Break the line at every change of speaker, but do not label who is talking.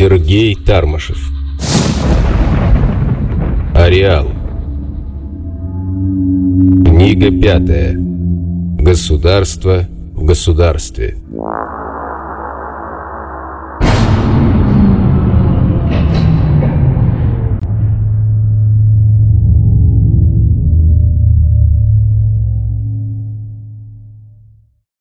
Сергей Тармашев. Ареал. Книга пятая. Государство в государстве.